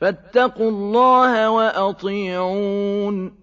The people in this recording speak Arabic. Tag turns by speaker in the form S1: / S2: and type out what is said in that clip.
S1: فاتقوا الله وأطيعون